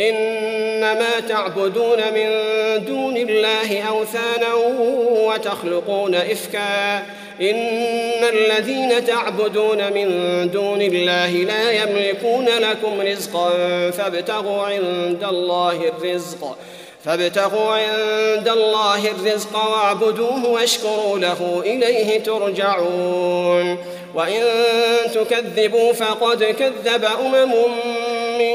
إنما تعبدون من دون الله أوثانا وتخلقون إفكا. إن الذين تعبدون من دون الله لا يملكون لكم رزقا فابتغوا عند الله الرزق. فابتغوا عند الله الرزق واعبدوه واشكروا له إليه ترجعون. وإن تكذبوا فقد كذب أمم من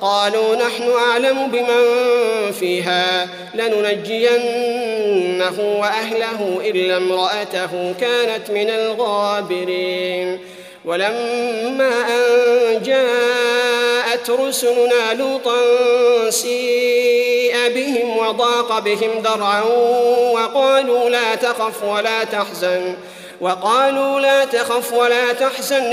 قالوا نحن أعلم بمن فيها لننجينه وأهله إلا امرأته كانت من الغابرين. ولما أن جاءت رسلنا لوطا سيء بهم وضاق بهم ذرعا وقالوا لا تخف ولا تحزن وقالوا لا تخف ولا تحزن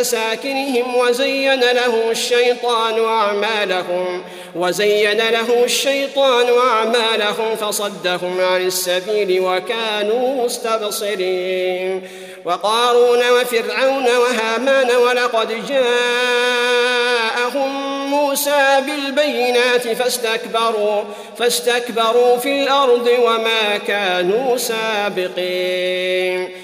مساكنهم وزين له الشيطان أعمالهم وزين له الشيطان أعمالهم فصدهم عن السبيل وكانوا مستبصرين. وقارون وفرعون وهامان ولقد جاءهم موسى بالبينات فاستكبروا فاستكبروا في الأرض وما كانوا سابقين.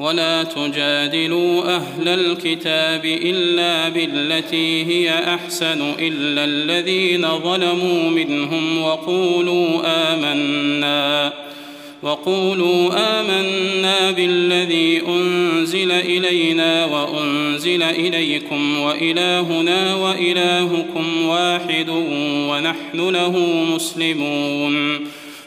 ولا تجادلوا أهل الكتاب إلا بالتي هي أحسن إلا الذين ظلموا منهم وقولوا آمنا وقولوا آمنا بالذي أنزل إلينا وأنزل إليكم وإلهنا وإلهكم واحد ونحن له مسلمون.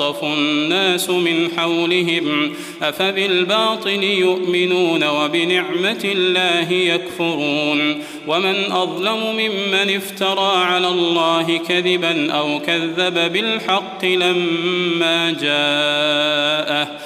ويتخطف الناس من حولهم أفبالباطل يؤمنون وبنعمة الله يكفرون. ومن أظلم ممن افترى على الله كذبا أو كذب بالحق لما جاءه.